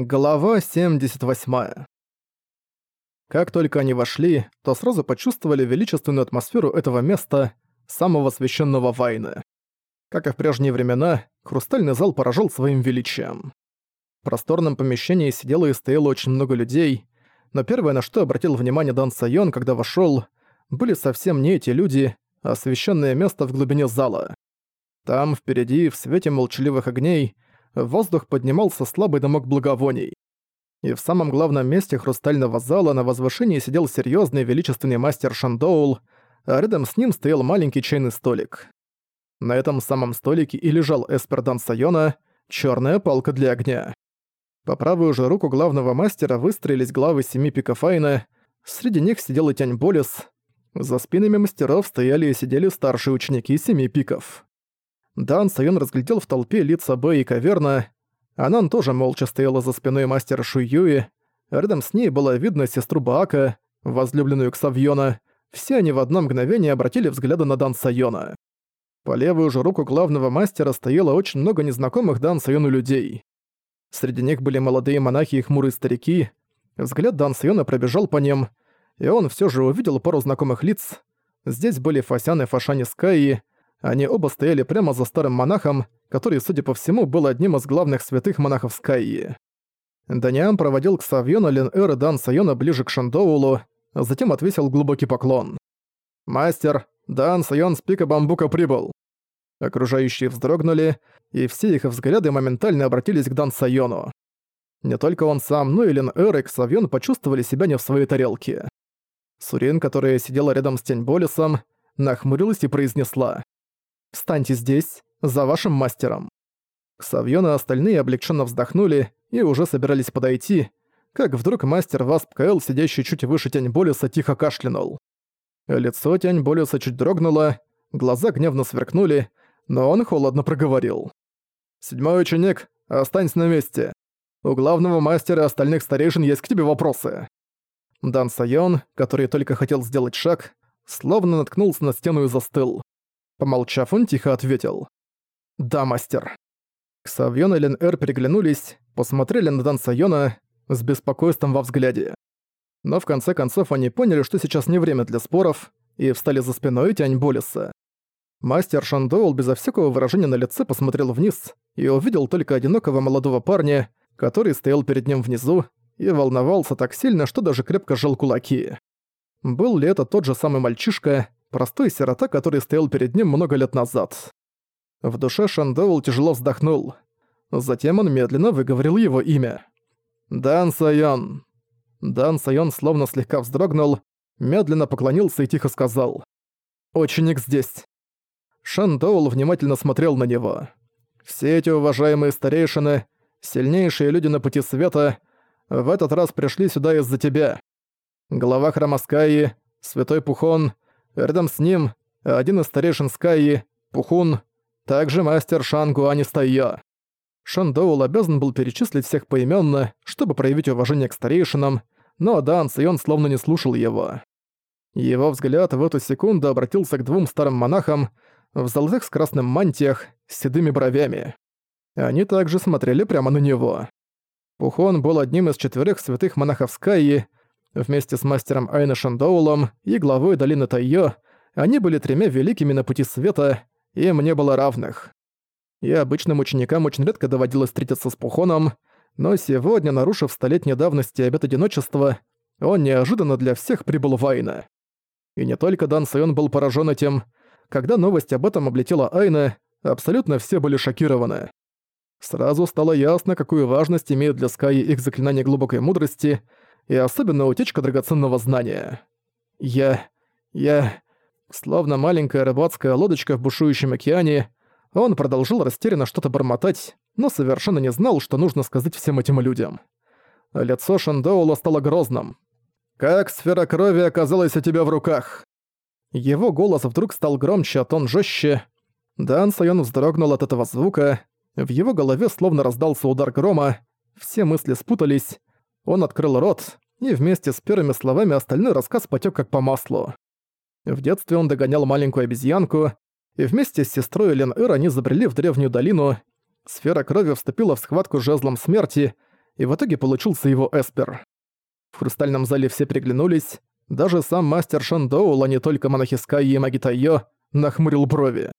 Глава 78. Как только они вошли, то сразу почувствовали величественную атмосферу этого места, самого священного Вайны. Как и в прежние времена, хрустальный зал поражал своим величием. В просторном помещении сидело и стояло очень много людей, но первое, на что обратил внимание Дан Сайон, когда вошел, были совсем не эти люди, а священное место в глубине зала. Там, впереди, в свете молчаливых огней, в воздух поднимался слабый дымок благовоний. И в самом главном месте хрустального зала на возвышении сидел серьезный величественный мастер Шандоул, а рядом с ним стоял маленький чайный столик. На этом самом столике и лежал Эспердан Сайона, черная палка для огня. По правую же руку главного мастера выстроились главы семи пиков Айна, среди них сидел и Тянь Болес. За спинами мастеров стояли и сидели старшие ученики семи пиков. Дан Сайон разглядел в толпе лица Бэй и Каверна. Анан тоже молча стояла за спиной мастера Шуюи. Рядом с ней было видно сестру Баака, возлюбленную Ксавьона. Все они в одно мгновение обратили взгляды на Дан Сайона. По левую же руку главного мастера стояло очень много незнакомых Дан Сайону людей. Среди них были молодые монахи и хмурые старики. Взгляд Дан Сайона пробежал по ним, и он все же увидел пару знакомых лиц. Здесь были Фасян и Фашани Скайи, они оба стояли прямо за старым монахом, который, судя по всему, был одним из главных святых монахов Скайи. Даниам проводил к Савьона Лен-Эр и Дан Сайона ближе к Шандоулу, а затем отвесил глубокий поклон. «Мастер, Дан Сайон с пика бамбука прибыл». Окружающие вздрогнули, и все их взгляды моментально обратились к Дан Сайону. Не только он сам, но и Лен-Эр и Ксавьон почувствовали себя не в своей тарелке. Сурин, которая сидела рядом с Теньболисом, нахмурилась и произнесла. Встаньте здесь, за вашим мастером». Ксавьон и остальные облегченно вздохнули и уже собирались подойти, как вдруг мастер Васп Каэл, сидящий чуть выше Тянь Болиса, тихо кашлянул. Лицо Тянь Болиса чуть дрогнуло, глаза гневно сверкнули, но он холодно проговорил. «Седьмой ученик, останься на месте. У главного мастера и остальных старейшин есть к тебе вопросы». Дан Сайон, который только хотел сделать шаг, словно наткнулся на стену и застыл. Помолчав, он тихо ответил. «Да, мастер». Ксавьон и Лен-Эр переглянулись, посмотрели на Дан Сайона с беспокойством во взгляде. Но в конце концов они поняли, что сейчас не время для споров, и встали за спиной Тянь Болиса. Мастер Шандоул безо всякого выражения на лице посмотрел вниз и увидел только одинокого молодого парня, который стоял перед ним внизу и волновался так сильно, что даже крепко сжал кулаки. Был ли это тот же самый мальчишка, простой сирота, который стоял перед ним много лет назад. В душе Шандоул тяжело вздохнул. Затем он медленно выговорил его имя. «Дан Сайон». Дан Сайон словно слегка вздрогнул, медленно поклонился и тихо сказал. «Ученик здесь». Шандоул внимательно смотрел на него. «Все эти уважаемые старейшины, сильнейшие люди на пути света, в этот раз пришли сюда из-за тебя. Глава храма Скайи, Святой Пухон — Рядом с ним один из старейшин Скайи, Пухун, также мастер Шангу Анистайо. Шандоул обязан был перечислить всех поименно, чтобы проявить уважение к старейшинам, но Дан Сайон словно не слушал его. Его взгляд в эту секунду обратился к двум старым монахам в золотых с красным мантиях с седыми бровями. Они также смотрели прямо на него. Пухон был одним из четверых святых монахов Скайи, Вместе с мастером Айна Шандоулом и главой долины Тайо они были тремя великими на пути света, им не было равных. И обычным ученикам очень редко доводилось встретиться с Пухоном, но сегодня, нарушив столетней давности обет одиночества, он неожиданно для всех прибыл в Айна. И не только Дан Сайон был поражен этим. Когда новость об этом облетела Айна, абсолютно все были шокированы. Сразу стало ясно, какую важность имеют для Скайи их заклинания глубокой мудрости — и особенно утечка драгоценного знания. Я... я... Словно маленькая рыбацкая лодочка в бушующем океане, он продолжил растерянно что-то бормотать, но совершенно не знал, что нужно сказать всем этим людям. Лицо Шандоула стало грозным. «Как сфера крови оказалась у тебя в руках?» Его голос вдруг стал громче, а тон жестче. Дан Сайон вздрогнул от этого звука. В его голове словно раздался удар грома. Все мысли спутались. Он открыл рот, и вместе с первыми словами остальной рассказ потек как по маслу. В детстве он догонял маленькую обезьянку, и вместе с сестрой Элен Эр они забрели в древнюю долину. Сфера крови вступила в схватку с жезлом смерти, и в итоге получился его эспер. В хрустальном зале все приглянулись, даже сам мастер Шандоул, а не только монахи Скай и маги Тайо, нахмурил брови.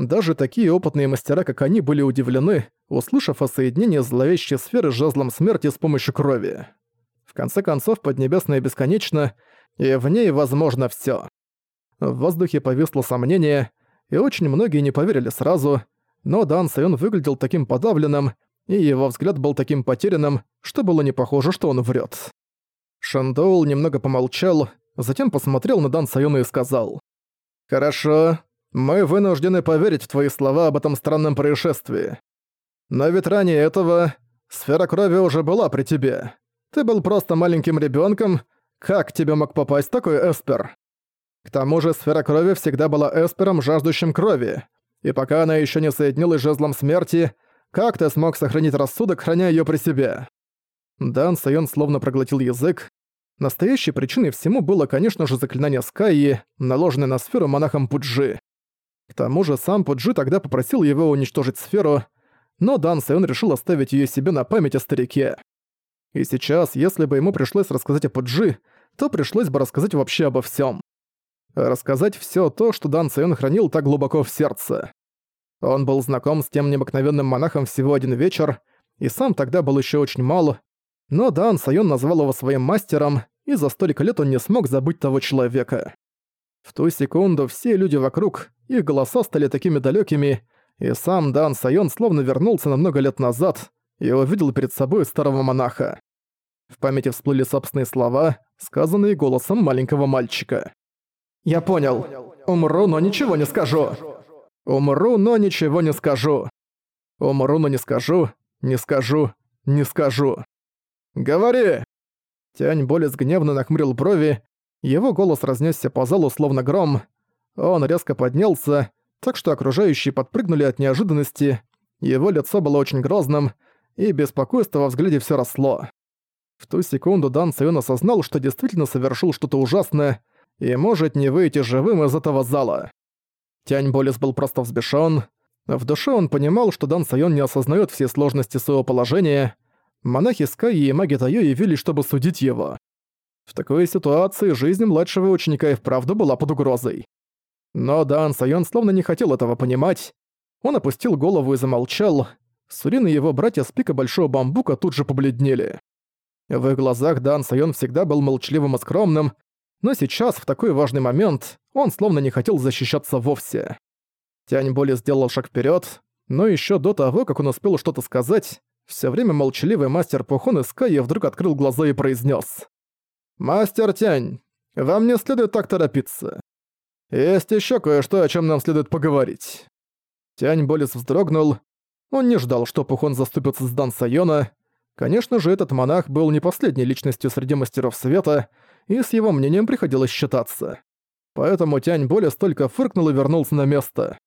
Даже такие опытные мастера, как они, были удивлены, услышав о соединении зловещей сферы с жезлом смерти с помощью крови. В конце концов, Поднебесная бесконечна, и в ней возможно всё. В воздухе повисло сомнение, и очень многие не поверили сразу, но Дан Сайон выглядел таким подавленным, и его взгляд был таким потерянным, что было не похоже, что он врет. Шандоул немного помолчал, затем посмотрел на Дан Сайона и сказал. «Хорошо, мы вынуждены поверить в твои слова об этом странном происшествии. Но ведь ранее этого сфера крови уже была при тебе. Ты был просто маленьким ребенком. Как тебе мог попасть такой эспер? К тому же сфера крови всегда была эспером, жаждущим крови. И пока она еще не соединилась с жезлом смерти, как ты смог сохранить рассудок, храня ее при себе?» Дан Сайон словно проглотил язык. Настоящей причиной всему было, конечно же, заклинание Скайи, наложенное на сферу монахом Пуджи. К тому же сам Пуджи тогда попросил его уничтожить сферу, но Дан Сайон решил оставить ее себе на память о старике. И сейчас, если бы ему пришлось рассказать о Пуджи, то пришлось бы рассказать вообще обо всем. Рассказать все то, что Дан Сайон хранил так глубоко в сердце. Он был знаком с тем необыкновенным монахом всего один вечер, и сам тогда был еще очень мал, но Дан Сайон назвал его своим мастером, и за столько лет он не смог забыть того человека. В ту секунду все люди вокруг, их голоса стали такими далекими, и сам Дан Сайон словно вернулся на много лет назад и увидел перед собой старого монаха. В памяти всплыли собственные слова, сказанные голосом маленького мальчика. «Я понял. Умру, но ничего не скажу. Умру, но ничего не скажу. Умру, но не скажу, не скажу, не скажу. «Говори!» Тянь Болес гневно нахмурил брови, его голос разнесся по залу словно гром. Он резко поднялся, так что окружающие подпрыгнули от неожиданности, его лицо было очень грозным, и беспокойство во взгляде все росло. В ту секунду Дан Сайон осознал, что действительно совершил что-то ужасное и может не выйти живым из этого зала. Тянь Болес был просто взбешён. В душе он понимал, что Дан Сайон не осознает все сложности своего положения, монахи Скай и маги Тайо явились, чтобы судить его. В такой ситуации жизнь младшего ученика и вправду была под угрозой. Но Дан Сайон словно не хотел этого понимать. Он опустил голову и замолчал. Сурин и его братья с пика Большого Бамбука тут же побледнели. В их глазах Дан Сайон всегда был молчаливым и скромным, но сейчас, в такой важный момент, он словно не хотел защищаться вовсе. Тянь Боли сделал шаг вперед, но еще до того, как он успел что-то сказать, все время молчаливый мастер Пухон из Кая вдруг открыл глаза и произнес: «Мастер Тянь, вам не следует так торопиться. Есть еще кое-что, о чем нам следует поговорить». Тянь Болис вздрогнул. Он не ждал, что Пухон заступится с Дан Сайона. Конечно же, этот монах был не последней личностью среди мастеров света, и с его мнением приходилось считаться. Поэтому Тянь Болис только фыркнул и вернулся на место.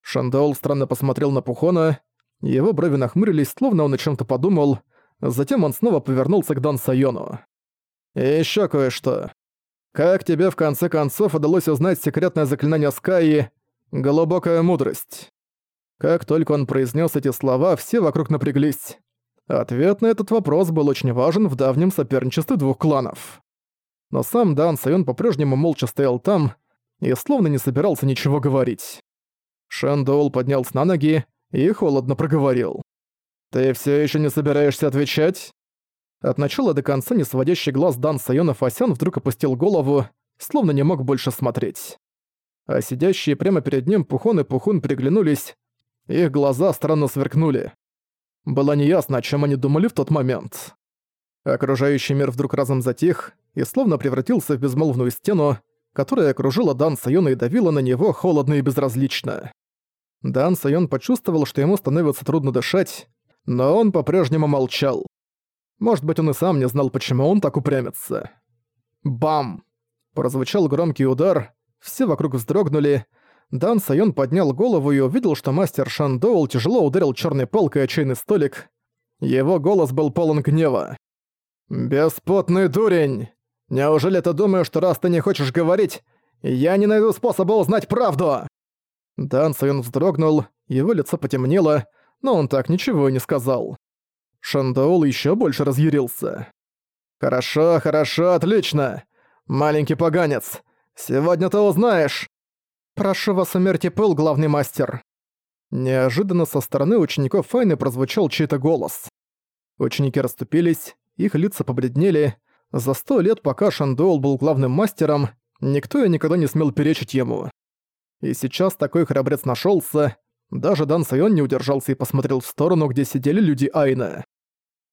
Шандол странно посмотрел на Пухона, его брови нахмурились, словно он о чем то подумал. Затем он снова повернулся к Дан Сайону. «И ещё кое-что. Как тебе в конце концов удалось узнать секретное заклинание Скайи «Глубокая мудрость»?» Как только он произнес эти слова, все вокруг напряглись. Ответ на этот вопрос был очень важен в давнем соперничестве двух кланов. Но сам Дан Сайон по-прежнему молча стоял там и словно не собирался ничего говорить. Шэн Доул поднялся на ноги и холодно проговорил. «Ты все еще не собираешься отвечать?» От начала до конца не сводящий глаз Дан Сайона Фасян вдруг опустил голову, словно не мог больше смотреть. А сидящие прямо перед ним Пухон и Пухун приглянулись, их глаза странно сверкнули. Было неясно, о чем они думали в тот момент. Окружающий мир вдруг разом затих и словно превратился в безмолвную стену, которая окружила Дан Сайона и давила на него холодно и безразлично. Дан Сайон почувствовал, что ему становится трудно дышать, но он по-прежнему молчал. Может быть, он и сам не знал, почему он так упрямится. Бам! Прозвучал громкий удар, все вокруг вздрогнули. Дан Сайон поднял голову и увидел, что мастер Шан Доул тяжело ударил черной палкой о чайный столик. Его голос был полон гнева. «Беспотный дурень! Неужели ты думаешь, что раз ты не хочешь говорить, я не найду способа узнать правду?» Дан Сайон вздрогнул, его лицо потемнело, но он так ничего и не сказал. Шандаол еще больше разъярился. «Хорошо, хорошо, отлично! Маленький поганец, сегодня ты узнаешь!» «Прошу вас умерьте пыл, главный мастер!» Неожиданно со стороны учеников Файны прозвучал чей-то голос. Ученики расступились, их лица побледнели. За сто лет, пока Шандоул был главным мастером, никто и никогда не смел перечить ему. И сейчас такой храбрец нашелся. Даже Дан Сайон не удержался и посмотрел в сторону, где сидели люди Айна.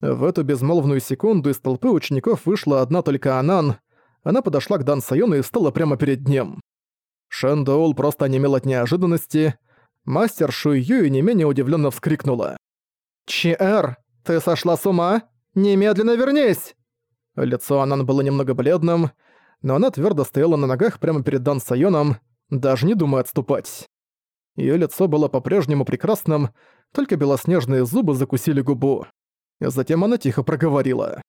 В эту безмолвную секунду из толпы учеников вышла одна только Анан. Она подошла к Дан Сайону и встала прямо перед ним. Шэн Доул просто онемел от неожиданности. Мастер Шуй Юй не менее удивленно вскрикнула. «Чи-эр, ты сошла с ума? Немедленно вернись!» Лицо Анан было немного бледным, но она твердо стояла на ногах прямо перед Дан Сайоном, даже не думая отступать. Её лицо было по-прежнему прекрасным, только белоснежные зубы закусили губу. Затем она тихо проговорила.